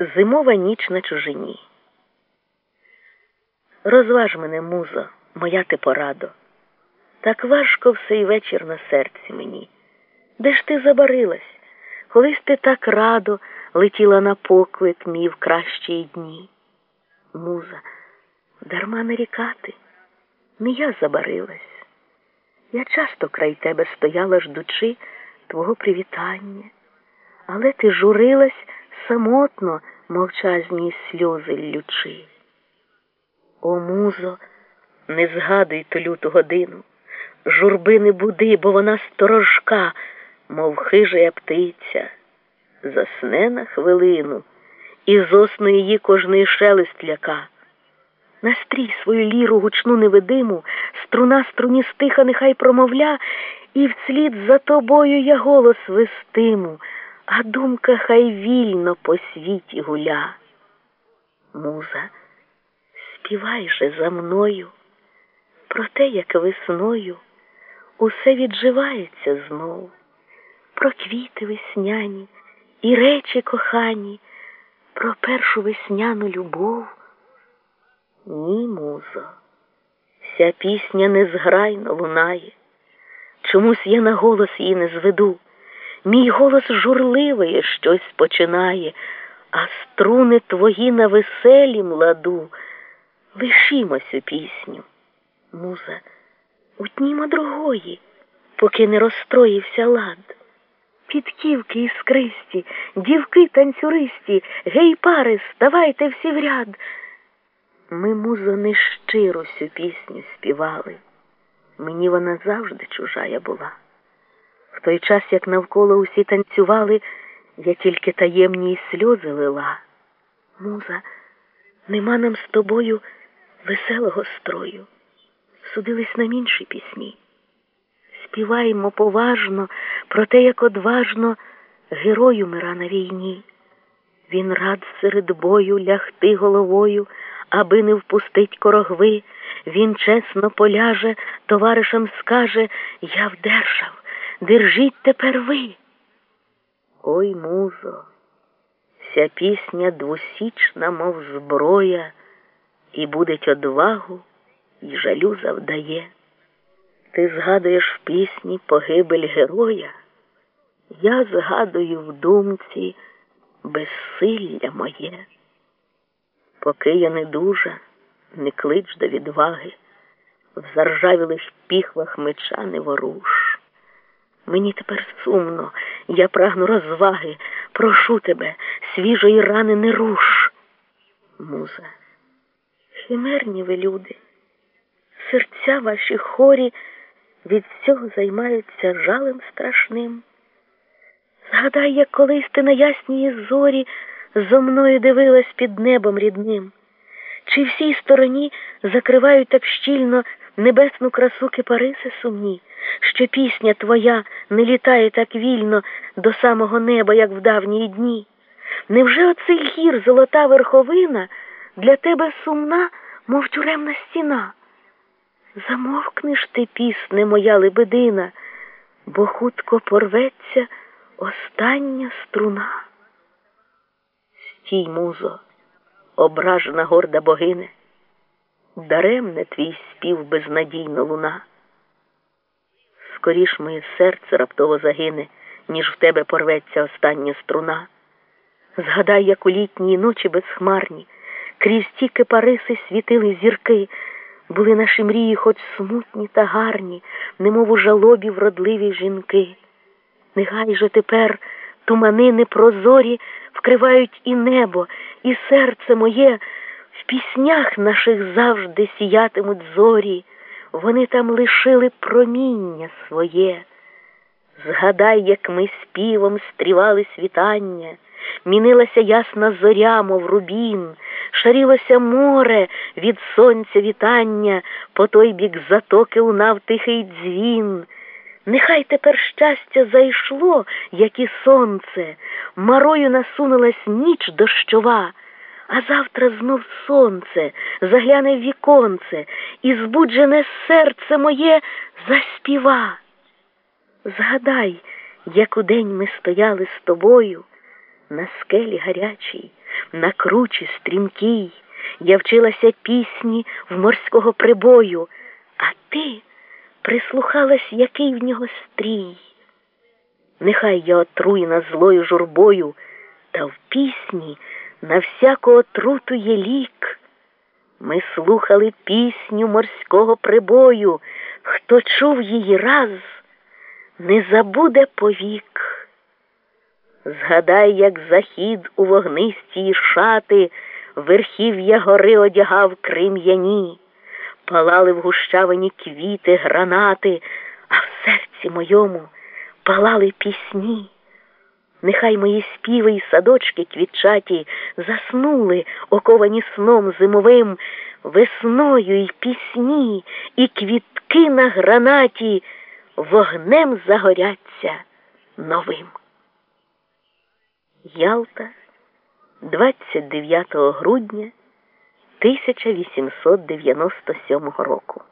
Зимова ніч на чужині. Розваж мене, музо, моя ти порадо. Так важко все й вечір на серці мені. Де ж ти забарилась? Колись ти так радо летіла на поклик мій в кращі дні. Муза, дарма нарікати, не я забарилась. Я часто край тебе стояла, ждучи твого привітання, але ти журилась самотно мовчазні сльози лючи. О, музо, не згадуй ту люту годину, журби не буди, бо вона сторожка, мов хижая птиця, засне на хвилину, і з її кожний шелест ляка. Настрій свою ліру гучну невидиму, струна струні стиха нехай промовля, і вслід за тобою я голос вестиму а думка хай вільно по світі гуля. Муза, співай же за мною про те, як весною усе відживається знов, про квіти весняні і речі кохані, про першу весняну любов. Ні, музо, вся пісня незграйно лунає, чомусь я на голос її не зведу. Мій голос журливий щось починає, а струни твої на веселім ладу. Лишімось у пісню, муза, утнімо другої, поки не розстроївся лад. Підківки іскристі, дівки танцюристі, гей, пари, ставайте всі в ряд. Ми, музо, нещиро сю пісню співали. Мені вона завжди чужая була. В той час, як навколо усі танцювали, я тільки таємні сльози лила. Муза, нема нам з тобою веселого строю. Судились нам інші пісні. Співаємо поважно про те, як одважно герою мира на війні. Він рад серед бою лягти головою, аби не впустить корогви. Він чесно поляже, товаришам скаже Я вдержав. Держіть тепер ви. Ой, музо, вся пісня двосічна, мов зброя, і будить одвагу, і жалю завдає. Ти згадуєш в пісні погибель героя, я згадую в думці безсилля моє. Поки я не дуже, не клич до відваги, в заржавілих піхвах меча не воруш. Мені тепер сумно, я прагну розваги, прошу тебе, свіжої рани не руш. Муза, химерні ви люди, серця ваші хорі від всього займаються жалем страшним. Згадай, як колись ти на ясній зорі зо мною дивилась під небом рідним, чи всій стороні закривають так щільно небесну красу кипариси сумні що пісня твоя не літає так вільно до самого неба, як в давні дні? Невже оцей гір золота верховина для тебе сумна, мов тюремна стіна? Замовкнеш ти, пісне, моя лебедина, бо хутко порветься остання струна. Стій, музо, ображена горда богине, даремне твій спів безнадійно луна скоріш моє серце раптово загине, ніж в тебе порветься остання струна. Згадай, як у літній ночі безхмарні, крізь ті кипариси світили зірки, були наші мрії, хоч смутні та гарні, немов у жалобі вродливі жінки. Нехай же тепер тумани непрозорі вкривають і небо, і серце моє в піснях наших завжди сіятимуть зорі вони там лишили проміння своє. Згадай, як ми співом стрівали світання, мінилася ясна зоря, мов рубін, шарілося море від сонця вітання, по той бік затоки лунав тихий дзвін. Нехай тепер щастя зайшло, як і сонце, марою насунулась ніч дощова. А завтра знов сонце загляне віконце, і збуджене серце моє заспіва. Згадай, як у день ми стояли з тобою на скелі гарячій, на кручі стрімкій, я вчилася пісні в морського прибою, а ти прислухалась, який в нього стрій. Нехай я отруєна злою журбою, та в пісні на всяку отруту є лік. Ми слухали пісню морського прибою, хто чув її раз, не забуде повік. Згадай, як захід у вогнистій шати, верхів'я гори одягав крим'яні, палали в гущавині квіти, гранати, а в серці моєму палали пісні. Нехай мої співи й садочки квітчаті заснули, оковані сном зимовим, весною й пісні, і квітки на гранаті вогнем загоряться новим. Ялта, 29 грудня 1897 року.